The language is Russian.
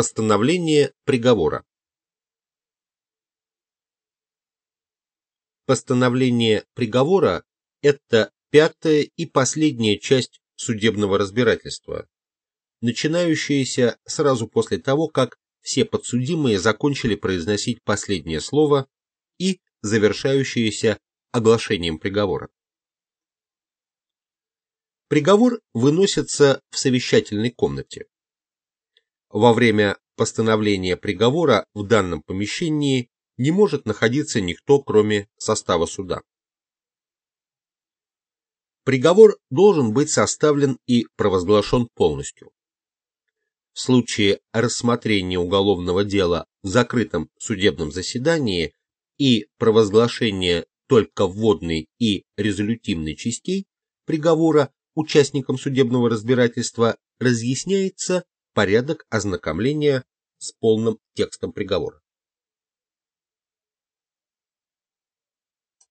Постановление приговора. Постановление приговора – это пятая и последняя часть судебного разбирательства, начинающаяся сразу после того, как все подсудимые закончили произносить последнее слово и завершающаяся оглашением приговора. Приговор выносится в совещательной комнате. Во время постановления приговора в данном помещении не может находиться никто, кроме состава суда. Приговор должен быть составлен и провозглашен полностью. В случае рассмотрения уголовного дела в закрытом судебном заседании и провозглашения только вводной и резолютивной частей приговора участникам судебного разбирательства разъясняется порядок ознакомления с полным текстом приговора.